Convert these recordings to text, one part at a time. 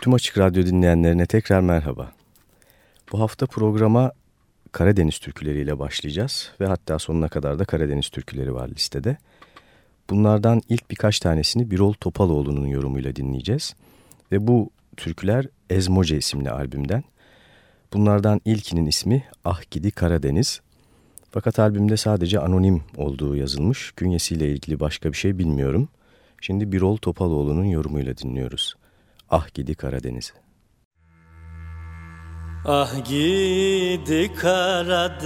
Tüm Açık Radyo dinleyenlerine tekrar merhaba. Bu hafta programa Karadeniz türküleriyle başlayacağız ve hatta sonuna kadar da Karadeniz türküleri var listede. Bunlardan ilk birkaç tanesini Birol Topaloğlu'nun yorumuyla dinleyeceğiz. Ve bu türküler Ezmoce isimli albümden. Bunlardan ilkinin ismi Ah Gidi Karadeniz. Fakat albümde sadece anonim olduğu yazılmış. Künyesiyle ilgili başka bir şey bilmiyorum. Şimdi Birol Topaloğlu'nun yorumuyla dinliyoruz. Ah Gidi Karadeniz. Ah gidi Karadeniz.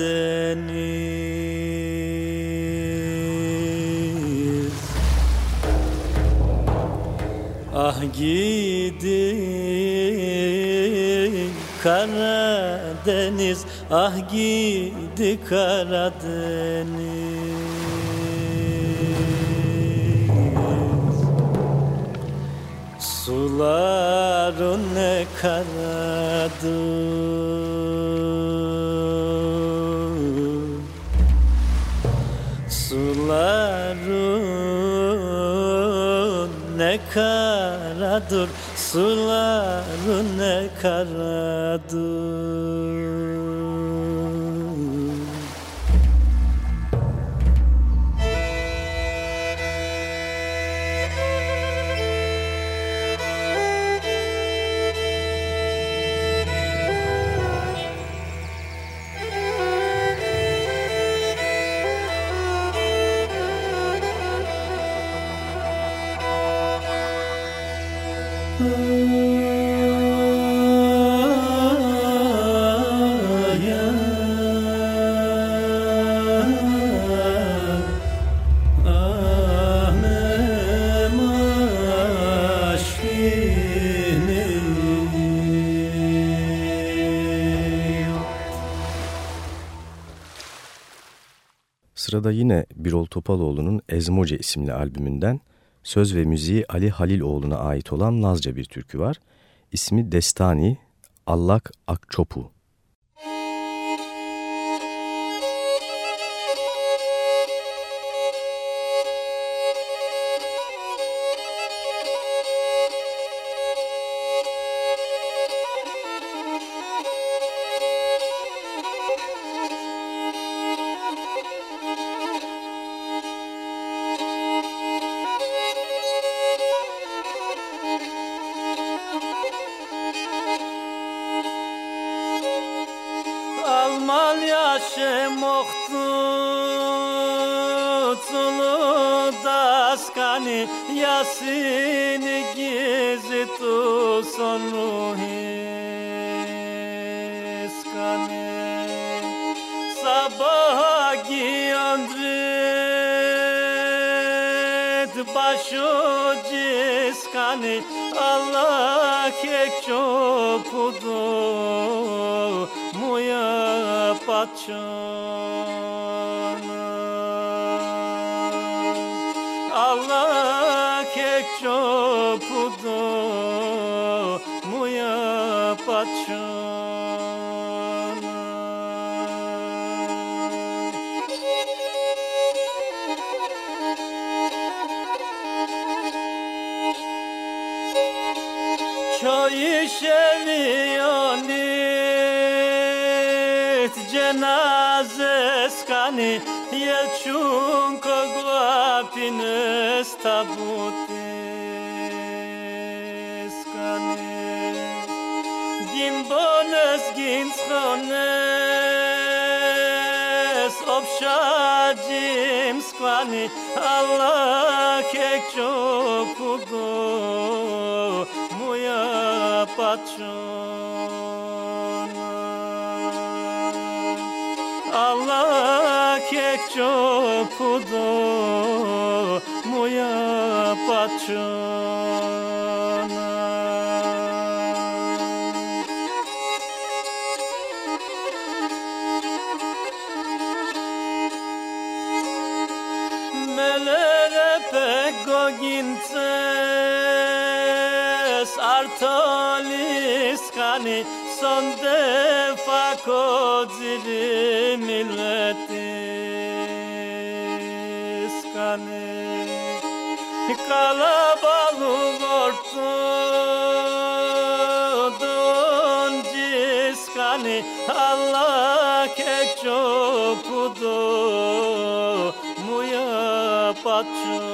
Ah gidi Karadeniz. Ah gidi Karadeniz Suların ne karadır Suların ne karadır Suların ne karadır Sırada yine Birol Topaloğlu'nun Ezmoce isimli albümünden söz ve müziği Ali Haliloğlu'na ait olan Lazca bir türkü var. İsmi Destani, Allak Akçopu. Çay kogvapines tabutis skani Gimbones ginschones obshajim skani Allah kekçokudo patrona Allah kek çokudo moja patrona skani Allah ke chokudo muya pachona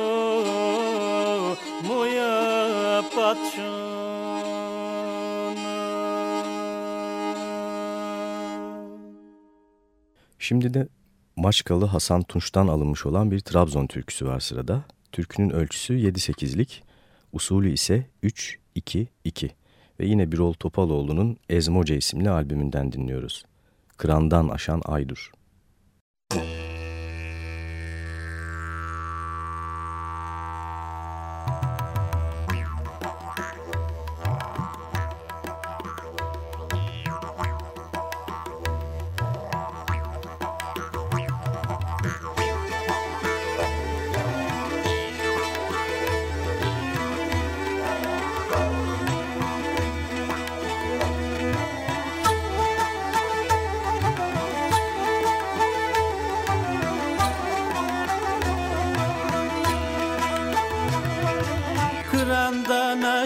Şimdi de Maçkalı Hasan Tunç'tan alınmış olan bir Trabzon türküsü var sırada. Türkünün ölçüsü 7-8'lik, usulü ise 3-2-2 ve yine Birol Topaloğlu'nun Ezmoca isimli albümünden dinliyoruz. Kırandan aşan Aydur.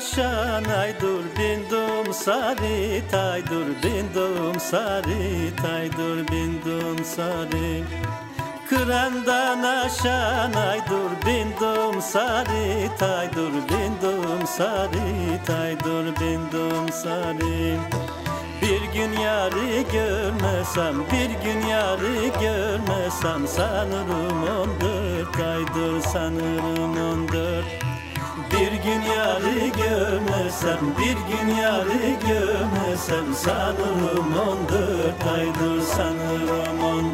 Aşan aydur bindum sarı taydur bindum sarı taydur bindum sarı Kırandan aşan aydur bindum sarı taydur bindum sarı taydur bindum sarı bir gün yarı görmesem, bir gün yarı görmesem Sanırım on dört aydır, sanırım on dört bir gün yarı görmesem, bir gün yarı görmesem Sanırım on dört aydır, sanırım on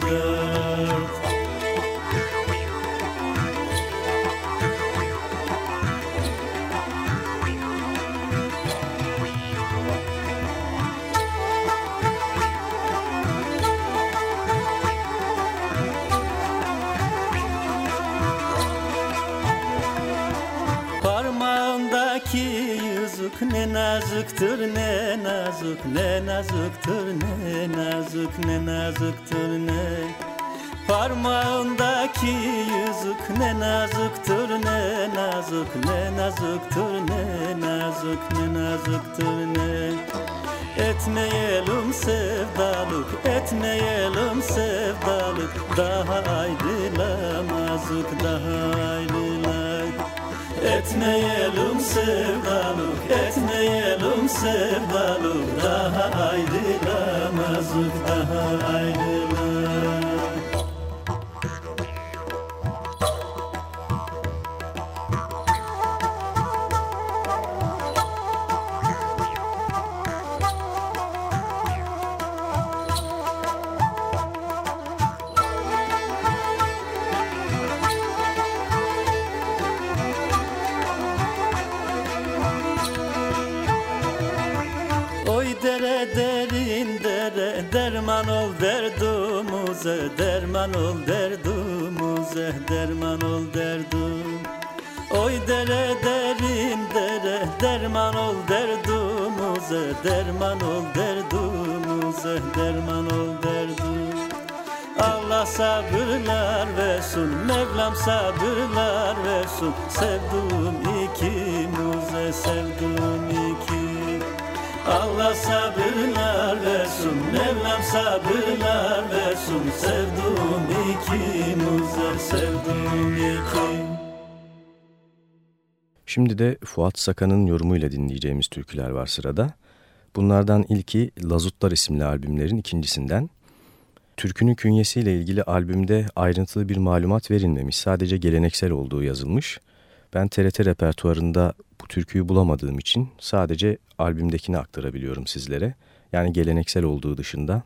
yüzük ne nazıktır ne nazık ne nazıktır ne nazık ne nazıktır ne Parmağındaki yüzük. Ne nazıktır ne nazık ne nazıktır ne nazık ne nazıktır ne Etmeyelim sevdalık, etmeyelim sevdalık. Daha ayrılamazık, daha ayrılamazık Etmeyelim sevdalık, etmeyelim sevdalık. Daha ayrılamazık, daha ayrılamazık Derman ol derdumuze Derman ol derdum Oy dere derin dere Derman ol derdumuze Derman ol derdumuze Derman ol derdum Allah sabırlar versin Mevlam sabırlar versin. Sevduğum ikimize Sevduğum iki Allah sabırlar versin Mevlam sabırlar versin Sevduğum ikimize Sevduğum iki Şimdi de Fuat Sakan'ın yorumuyla dinleyeceğimiz türküler var sırada. Bunlardan ilki Lazutlar isimli albümlerin ikincisinden. Türkünün künyesiyle ilgili albümde ayrıntılı bir malumat verilmemiş. Sadece geleneksel olduğu yazılmış. Ben TRT repertuarında türküyü bulamadığım için sadece albümdekini aktarabiliyorum sizlere. Yani geleneksel olduğu dışında,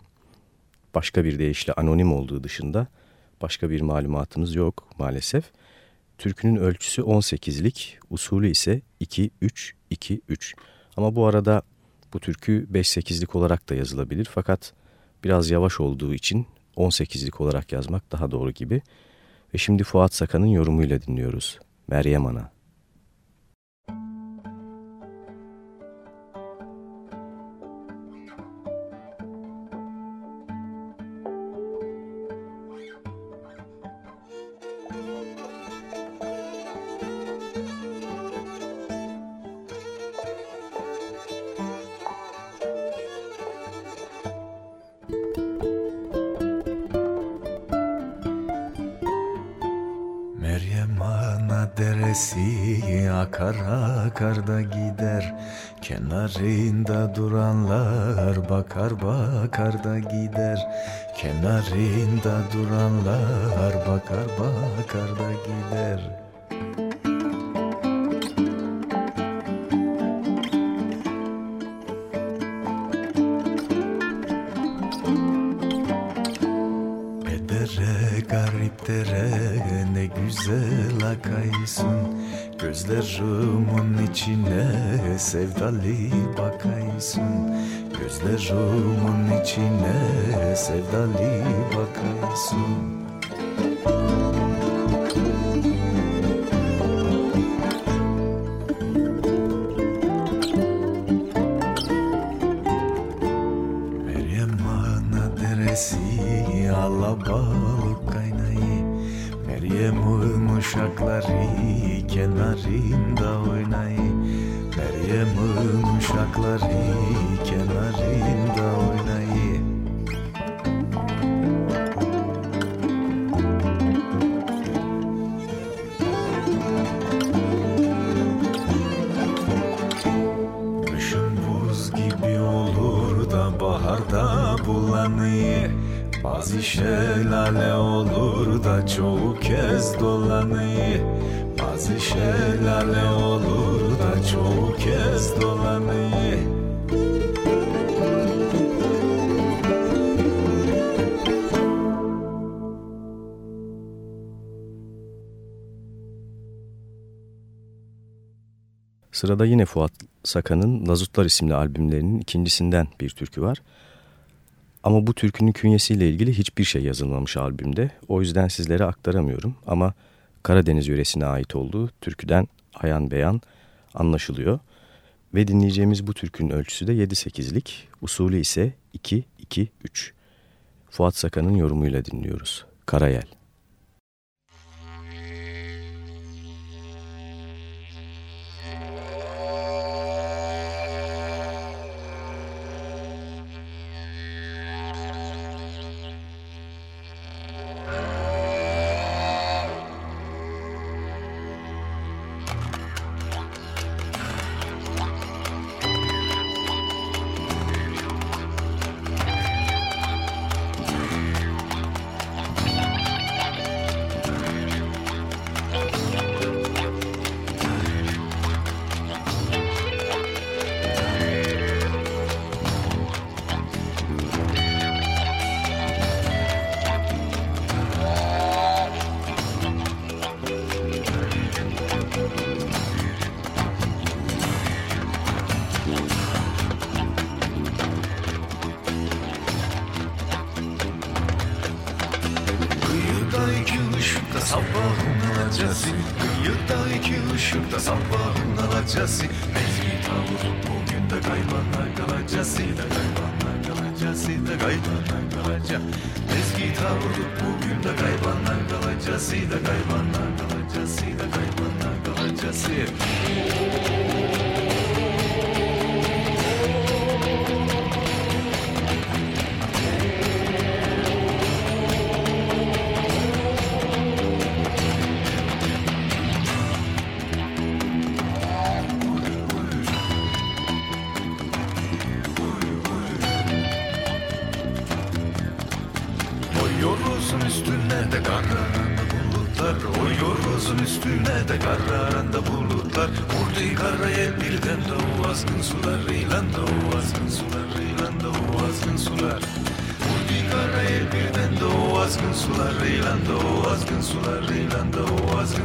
başka bir deyişle anonim olduğu dışında başka bir malumatımız yok maalesef. Türkünün ölçüsü 18'lik, usulü ise 2-3-2-3. Ama bu arada bu türkü 5-8'lik olarak da yazılabilir fakat biraz yavaş olduğu için 18'lik olarak yazmak daha doğru gibi. Ve şimdi Fuat Sakan'ın yorumuyla dinliyoruz. Meryem Ana. Akar da gider. Kenarında duranlar bakar bakar da gider. Kenarında duranlar bakar bakar da gider. Bakaysın Gözlerimin içine sevdalı bakaysın. Gözlerimin içine sevdalı bakaysın. Meryem ana deresi alabalık kaynayı Meryem'in uşakları kenarında oynayı Meryem'in uşakları kenarında oynayı bazı şelale olur da çoğu kez dolanıyor Bazı şelale olur da çoğu kez dolanıyor Sırada yine Fuat Sakan'ın Lazutlar isimli albümlerinin ikincisinden bir türkü var. Ama bu türkünün künyesiyle ilgili hiçbir şey yazılmamış albümde. O yüzden sizlere aktaramıyorum ama Karadeniz yöresine ait olduğu türküden ayan beyan anlaşılıyor. Ve dinleyeceğimiz bu türkünün ölçüsü de 7-8'lik, usulü ise 2-2-3. Fuat Sakan'ın yorumuyla dinliyoruz. Karayel.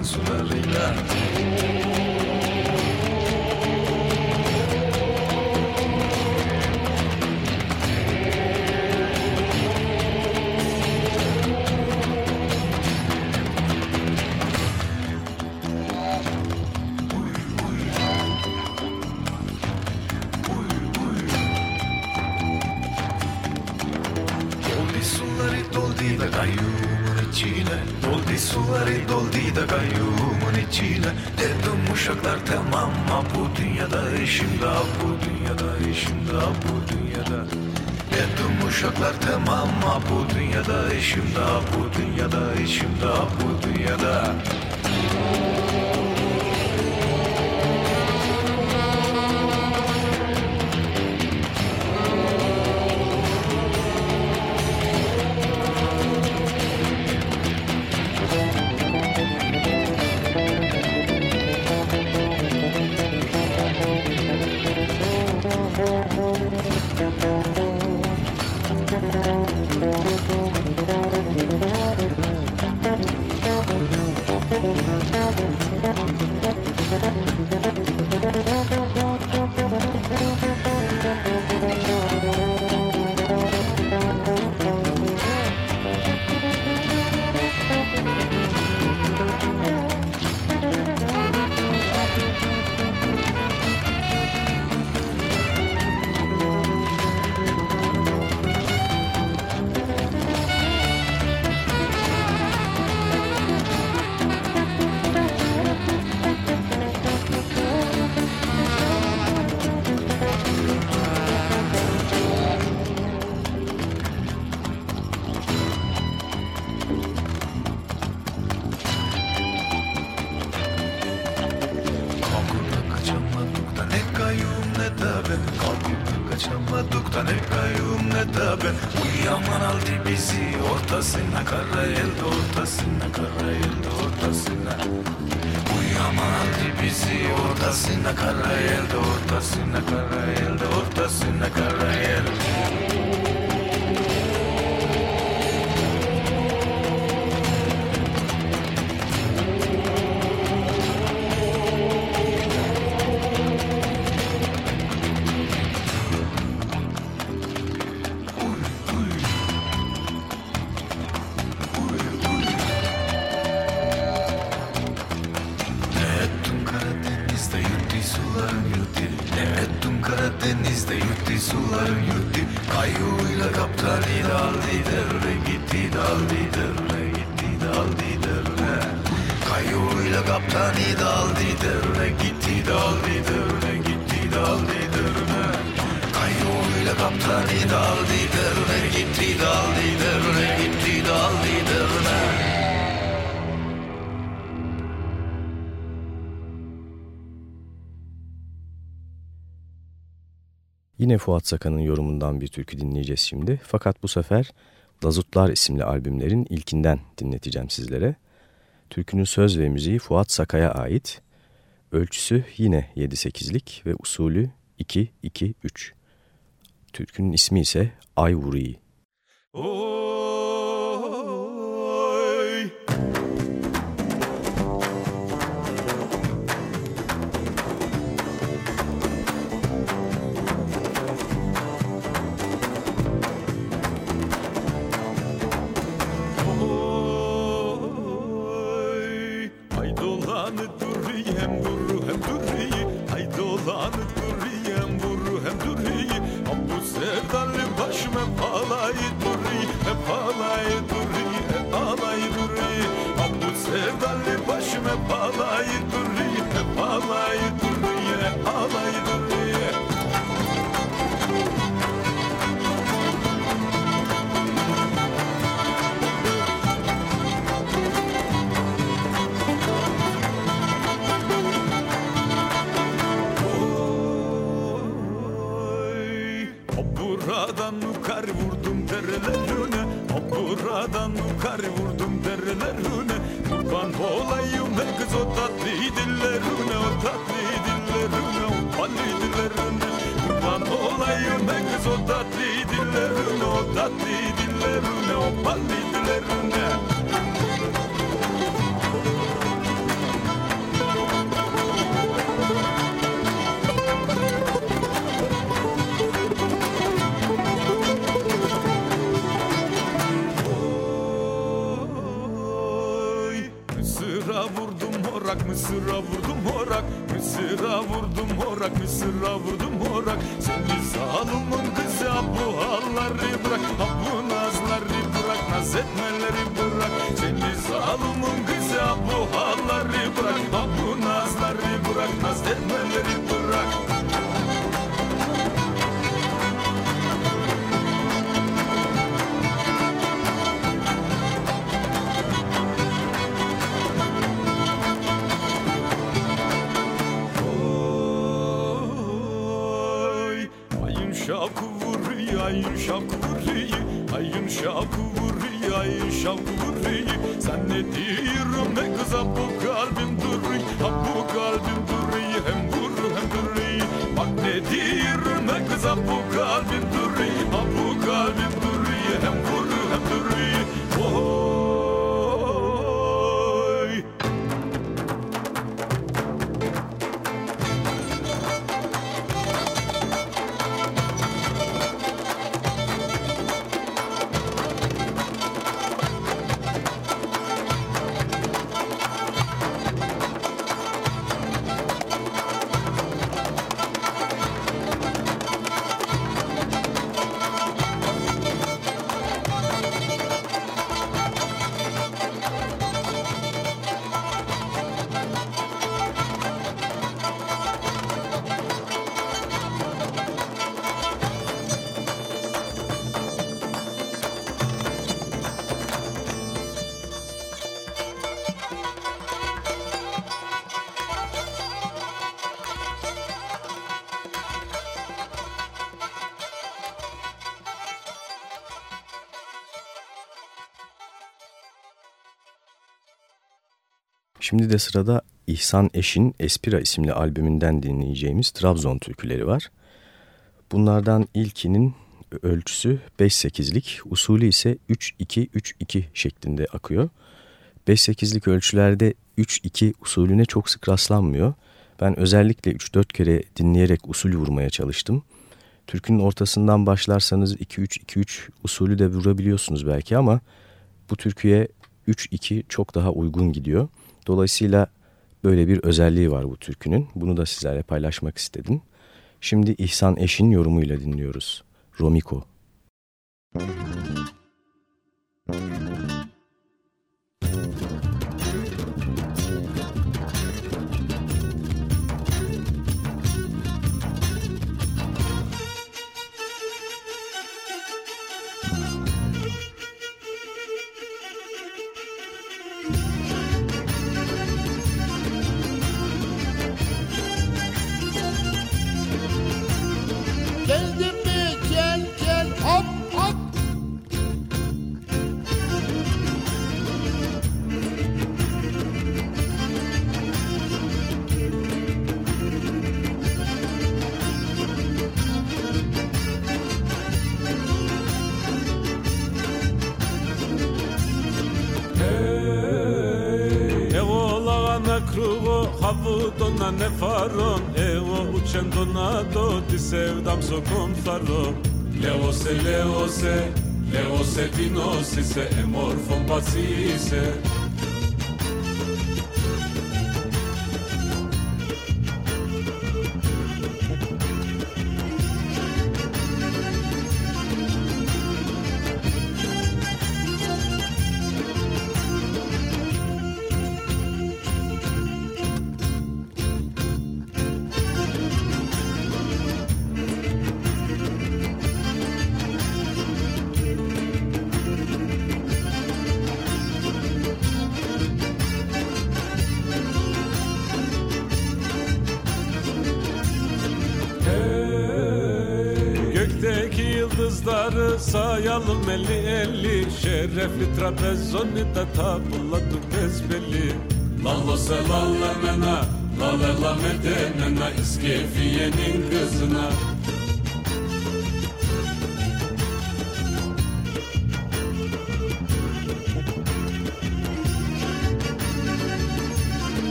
государь, да. Yine Fuat Sakan'ın yorumundan bir türkü dinleyeceğiz şimdi. Fakat bu sefer Lazutlar isimli albümlerin ilkinden dinleteceğim sizlere. Türkünün söz ve müziği Fuat Sakaya ait. Ölçüsü yine 7-8'lik ve usulü 2-2-3. Türkünün ismi ise Ayvuri. Oo! Mısır'a vurdum Şimdi de sırada İhsan Eş'in Espira isimli albümünden dinleyeceğimiz Trabzon türküleri var. Bunlardan ilkinin ölçüsü 5-8'lik, usulü ise 3-2-3-2 şeklinde akıyor. 5-8'lik ölçülerde 3-2 usulüne çok sık rastlanmıyor. Ben özellikle 3-4 kere dinleyerek usul vurmaya çalıştım. Türkünün ortasından başlarsanız 2-3-2-3 usulü de vurabiliyorsunuz belki ama bu türküye 3-2 çok daha uygun gidiyor. Dolayısıyla böyle bir özelliği var bu türkünün. Bunu da sizlerle paylaşmak istedim. Şimdi İhsan Eş'in yorumuyla dinliyoruz. Romiko. Geldin φαρών Εγώ ούτσεν τον άτο τη σεύδαμ στο κομφαρό Λέω σε, λέω σε, λέω σε τι νόση σε, εμόρφων πατσίσε.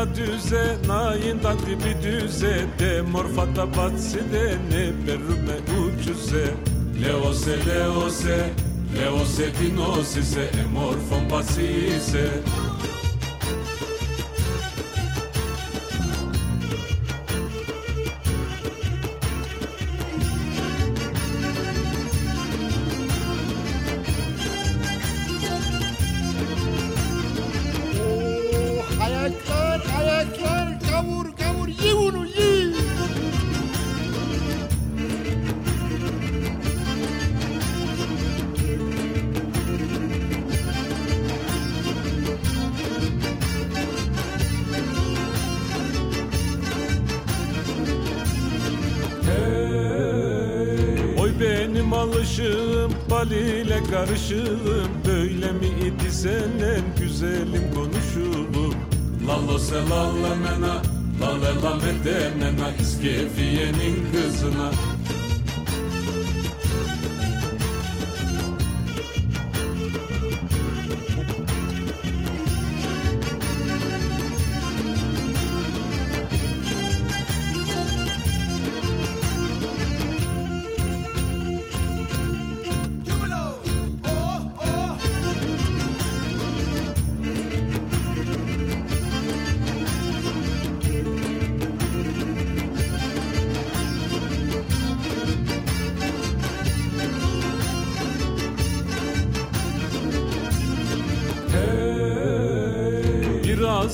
Gazeta düze, nayindan dibi düze De morfata batside, ne berrume ucuze Leose, leose, leose dinosise, emorfon basise Oo,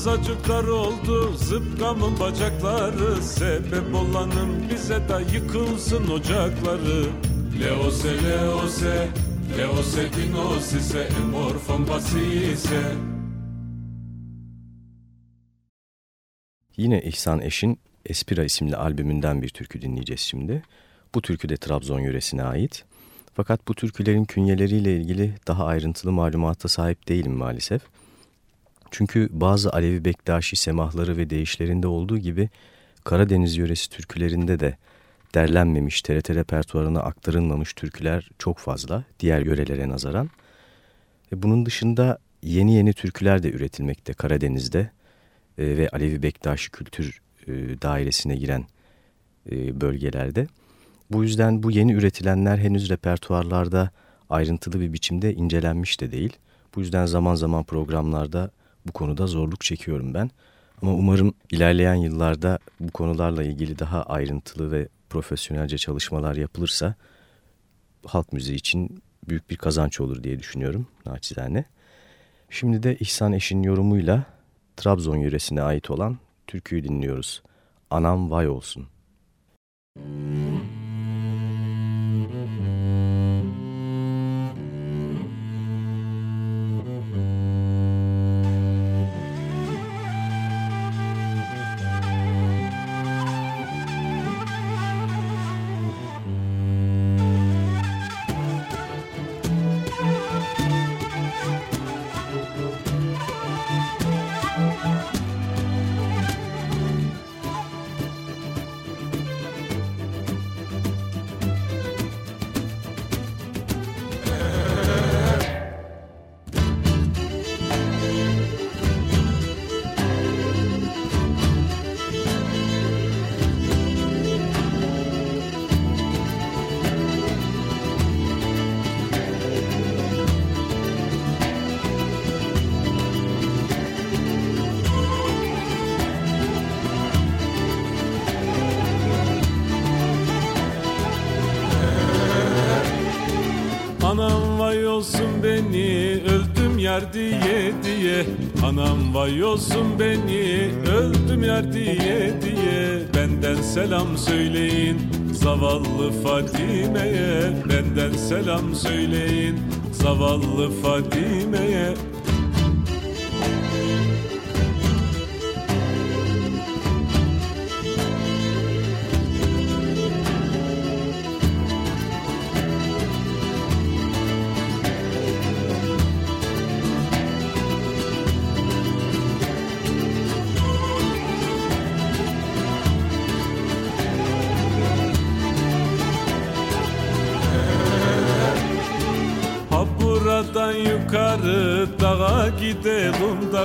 Biraz acıklar oldu zıpkamın bacakları Sebep olanım bize de yıkılsın ocakları Leose leose Leose dinosise Emorfon basise Yine İhsan Eş'in Espira isimli albümünden bir türkü dinleyeceğiz şimdi. Bu türkü de Trabzon yöresine ait. Fakat bu türkülerin künyeleriyle ilgili daha ayrıntılı malumata sahip değilim maalesef. Çünkü bazı Alevi Bektaşi semahları ve deyişlerinde olduğu gibi Karadeniz yöresi türkülerinde de derlenmemiş, TRT repertuarına aktarılmamış türküler çok fazla diğer yörelere nazaran. E bunun dışında yeni yeni türküler de üretilmekte Karadeniz'de e, ve Alevi Bektaşi kültür e, dairesine giren bölgelerde. Bu yüzden bu yeni üretilenler henüz repertuarlarda ayrıntılı bir biçimde incelenmiş de değil. Bu yüzden zaman zaman programlarda bu konuda zorluk çekiyorum ben. Ama umarım ilerleyen yıllarda bu konularla ilgili daha ayrıntılı ve profesyonelce çalışmalar yapılırsa halk müziği için büyük bir kazanç olur diye düşünüyorum naçizane. Şimdi de İhsan Eş'in yorumuyla Trabzon yöresine ait olan türküyü dinliyoruz. Anam vay olsun. vay söyleyin. Zavallı Fadime'ye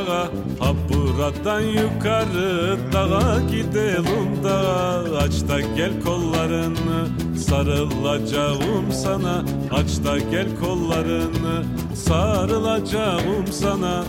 dağa Ha yukarı dağa gidelim dağa Aç da gel kollarını sarılacağım sana. Aç da gel kollarını sarılacağım sana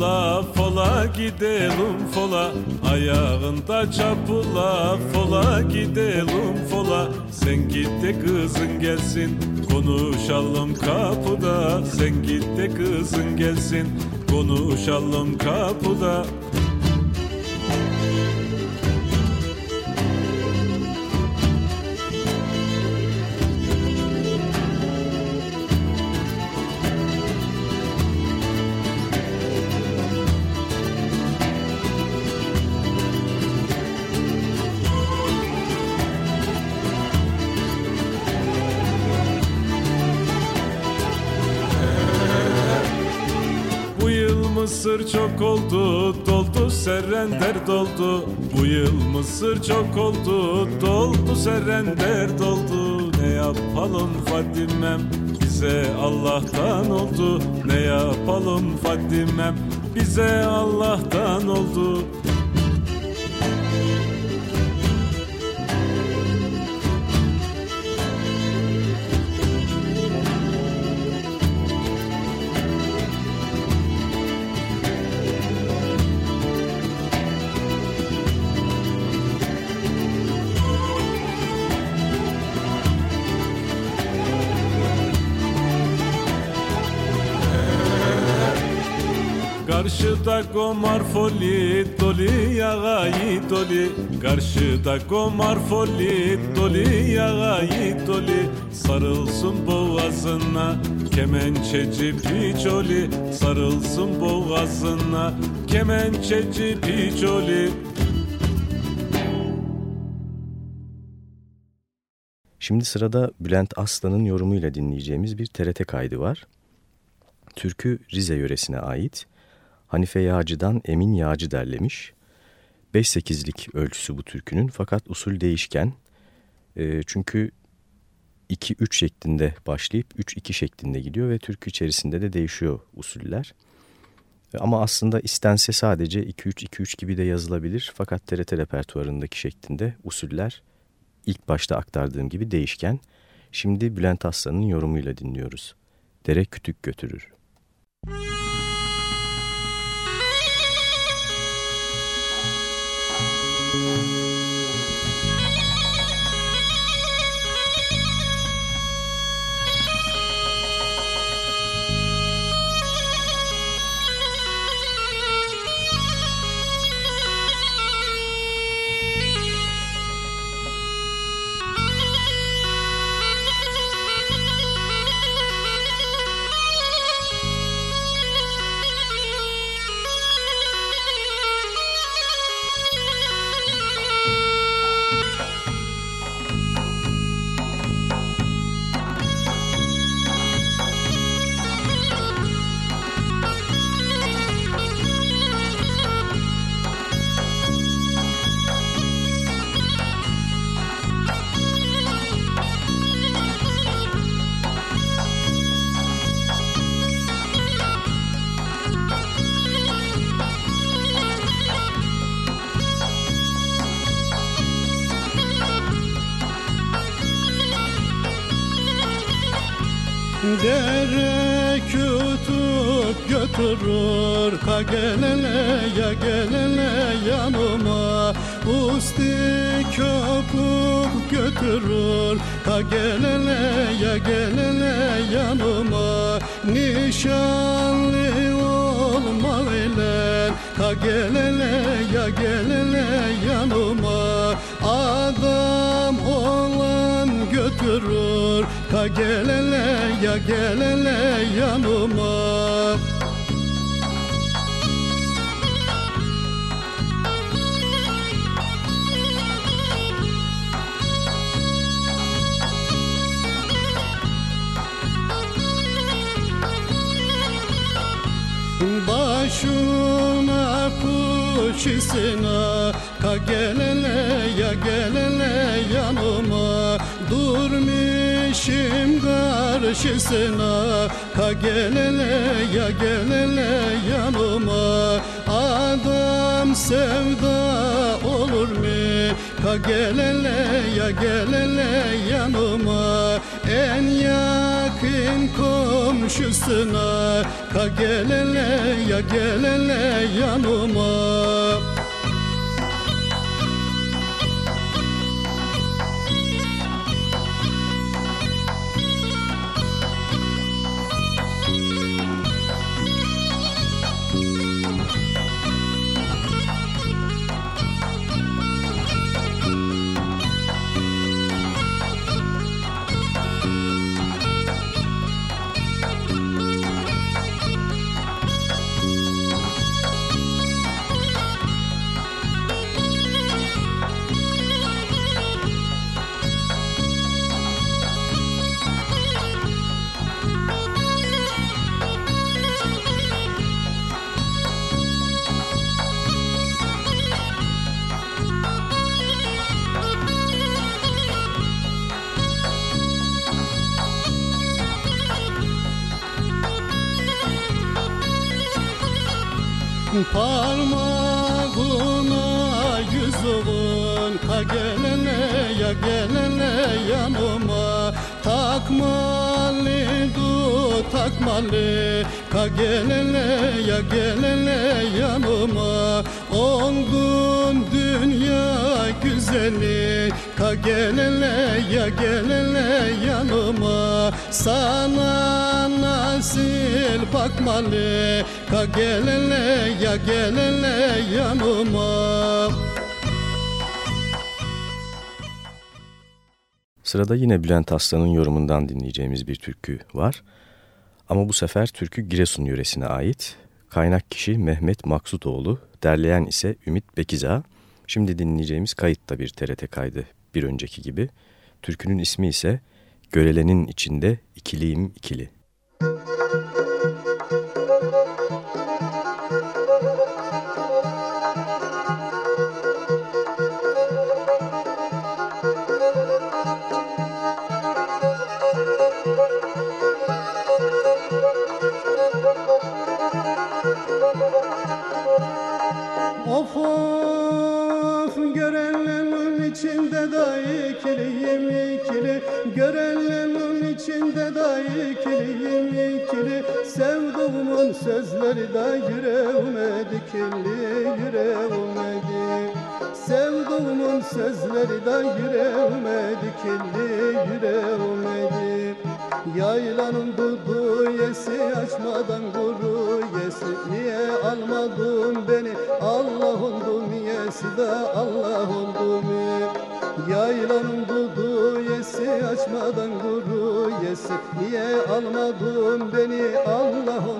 çapula fola gidelim fola. Ayağında çapula fola gidelim fola. Sen git de kızın gelsin konuşalım kapıda. Sen git de kızın gelsin konuşalım kapıda çok oldu, doldu serrender doldu. Bu yıl mısır çok oldu, doldu serrender doldu. Ne yapalım Fadimem, bize Allah'tan oldu. Ne yapalım Fadimem, bize Allah'tan oldu. Karşıda gomar foli doli yağayı doli Karşıda gomar foli doli yağayı doli Sarılsın boğazına kemençeci piçoli Sarılsın boğazına kemençeci piçoli Şimdi sırada Bülent Aslan'ın yorumuyla dinleyeceğimiz bir TRT kaydı var. Türkü Rize yöresine ait. Hanife Yağcı'dan Emin Yağcı derlemiş. 5-8'lik ölçüsü bu türkünün fakat usul değişken. E, çünkü 2-3 şeklinde başlayıp 3-2 şeklinde gidiyor ve türkü içerisinde de değişiyor usuller. Ama aslında istense sadece 2-3-2-3 gibi de yazılabilir. Fakat TRT repertuarındaki şeklinde usuller ilk başta aktardığım gibi değişken. Şimdi Bülent Aslan'ın yorumuyla dinliyoruz. Dere kütük götürür. Dere götürür Ka gelene ya gelene yanıma. Usti köpük götürür Ka gelene ya gelene yanıma. Nişanlı olma ile Ka gelene ya gelene yanıma. Adam olan götürür Ka gelene ya gelene yanıma Durmuşum karşısına Ka gelene ya gelene yanıma. Adam sevda olur mu? Ka gelene ya gelene yanıma. En yakın komşusuna Ka gelene ya gelene yanıma takmalı Ka gelene ya gelene yanıma. Oldun dünya güzeli Ka gelene ya gelene yanıma. Sana nasil bakmalı Ka gelene ya gelene yanıma. Sırada yine Bülent Aslan'ın yorumundan dinleyeceğimiz bir türkü var. Ama bu sefer türkü Giresun yöresine ait. Kaynak kişi Mehmet Maksutoğlu, derleyen ise Ümit Bekiza. Şimdi dinleyeceğimiz kayıt da bir TRT kaydı bir önceki gibi. Türkünün ismi ise Görelenin içinde ikiliyim ikili. Of Sevduğumun sözleri da yüreğime dikili yüreğime dik Sevduğumun sözleri da yüreğime dikili yüreğime dik Yaylanın dudu yesi açmadan kuru yesi Niye almadın beni? Allah'ın dumiyesi de Allah'ın dumi Yaylanın dudu yesi açmadan kuru yesi Niye almadın beni? Allah'ın dumiyesi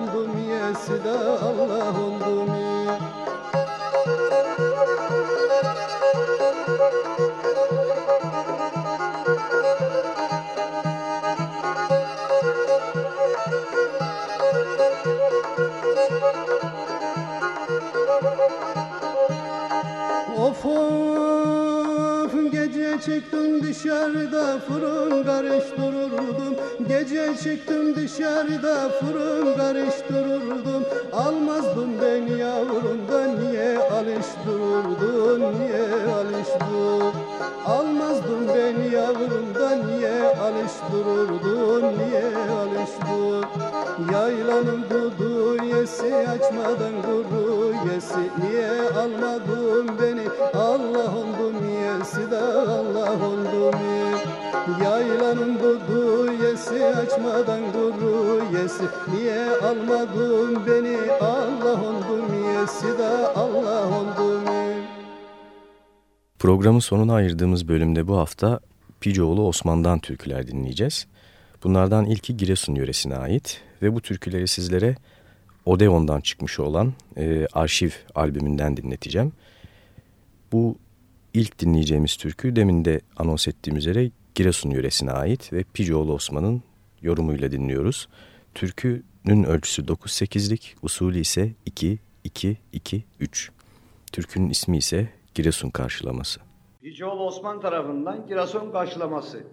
çıktım dışarıda fırın karıştırırdım Programın sonuna ayırdığımız bölümde bu hafta Picoğlu Osman'dan türküler dinleyeceğiz. Bunlardan ilki Giresun yöresine ait ve bu türküleri sizlere Odeon'dan çıkmış olan e, arşiv albümünden dinleteceğim. Bu ilk dinleyeceğimiz türkü demin de anons ettiğim üzere Giresun yöresine ait ve Picoğlu Osman'ın yorumuyla dinliyoruz. Türkünün ölçüsü 9-8'lik, usulü ise 2-2-2-3. Türkünün ismi ise Giresun karşılaması. Picoğlu Osman tarafından Giresun karşılaması.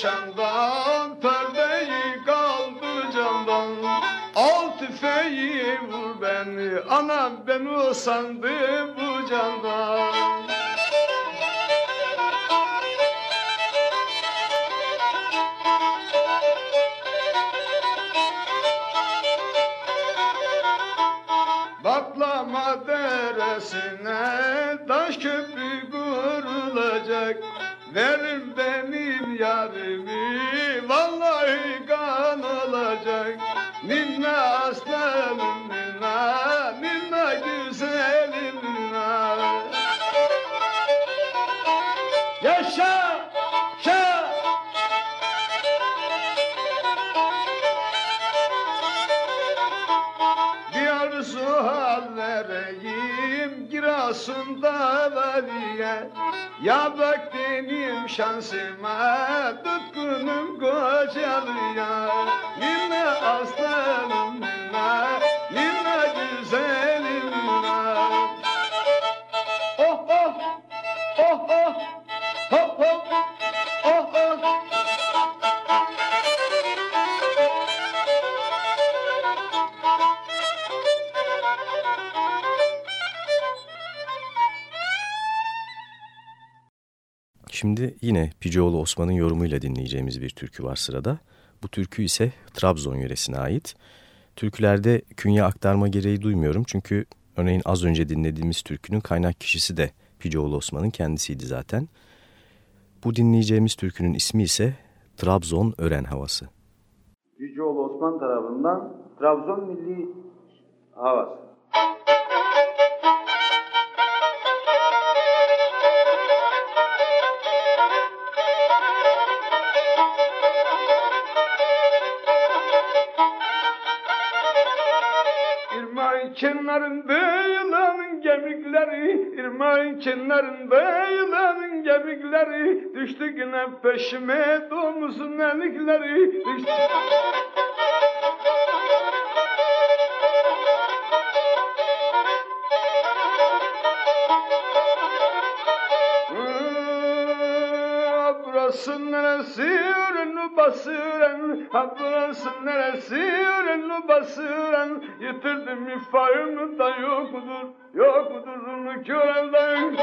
Şandan Perdeyi kaldı candan. Al tüfeği vur beni Anam beni usandı bu candan. Baklama deresine taş köprü kurulacak Verin benim yarimi vallahi kan olacak. Ninna aslanım Giresun'da valiye Ya bak benim şansıma Tutkunum kocalıya Ninne aslanım ninne Ninne güzelim ninne Oh oh! Oh oh! Hop hop! Şimdi yine Picoğlu Osman'ın yorumuyla dinleyeceğimiz bir türkü var sırada. Bu türkü ise Trabzon yöresine ait. Türkülerde künye aktarma gereği duymuyorum çünkü örneğin az önce dinlediğimiz türkünün kaynak kişisi de Picoğlu Osman'ın kendisiydi zaten. Bu dinleyeceğimiz türkünün ismi ise Trabzon Ören Havası. Picoğlu Osman tarafından Trabzon Milli Havası. İrmağın kenarında yılanın gemikleri İrmağın kenarında yılanın gemikleri. Düştü yine peşime domuzun elikleri Düştü Burası neresi? Ürünü basıran Ha burası neresi? Ürünü basıran Yitirdim ifayımı da yoktur Yoktur onu körelden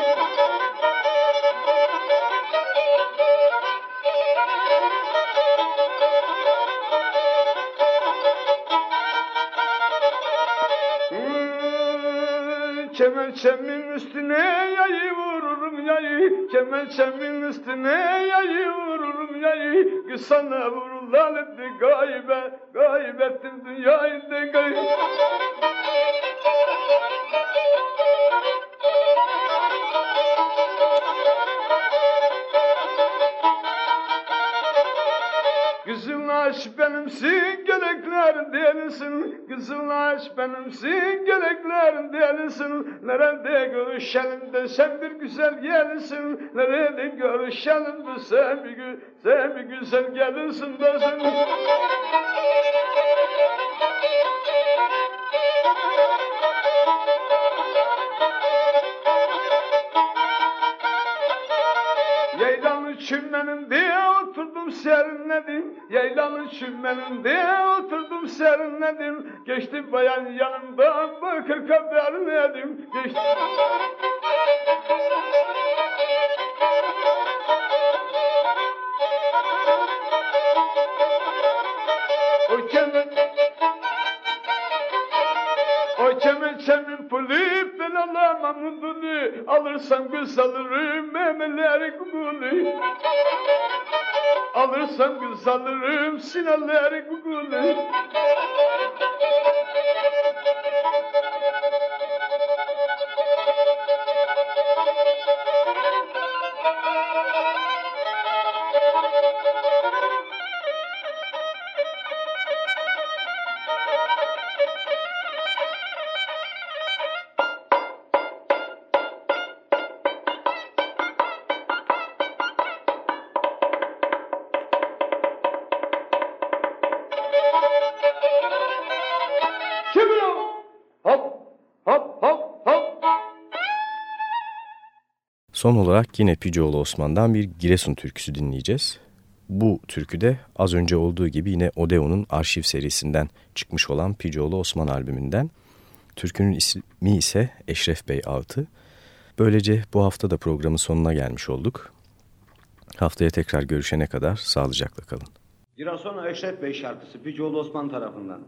Kemençemin üstüne yayı vururum yayı. Kemençemin üstüne yayı vururum yayı. Kısana vurulan etti gaybe Gaybettim dünyayı de gaybe Kızılaş benimsin gerekler delisin Kızılaş benimsin gerekler delisin Nerede görüşelim de sen bir güzel gelirsin Nerede görüşelim de sen bir, gü- sen bir güzel gelirsin desin Yaylanın çimmenin diye oturdum serinledim Yaylanın çimmenin diye oturdum serinledim. Geçti bayan yanımdan bakır haberledim Geçti O kemen O kemençemin pulu ben alamam udunu Alırsam kız alırım memeleri gugulu Alırsam kız alırım sineleri gugulu Son olarak yine Picoğlu Osman'dan bir Giresun türküsü dinleyeceğiz. Bu türküde az önce olduğu gibi yine Odeon'un arşiv serisinden çıkmış olan Picoğlu Osman albümünden. Türkünün ismi ise Eşref Bey Altı. Böylece bu hafta da programın sonuna gelmiş olduk. Haftaya tekrar görüşene kadar sağlıcakla kalın. Girason Eşref Bey şarkısı Picoğlu Osman tarafından.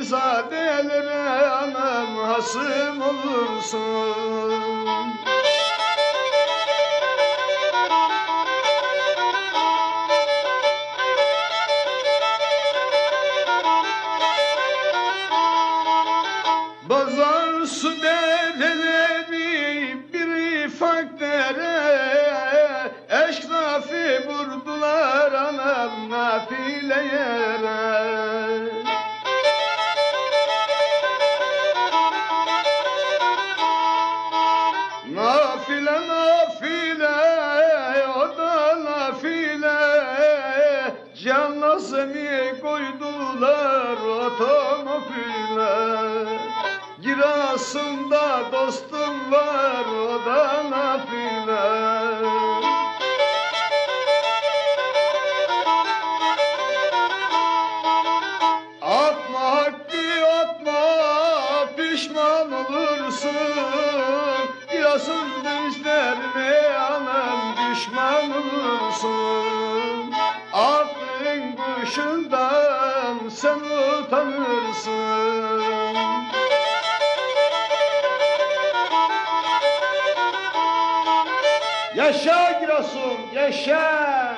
Isa Nafile nafile o da nafile. Canlasını koydular otomobile. Girasında dostum var o da nafile Yaşa Giresun, yaşa!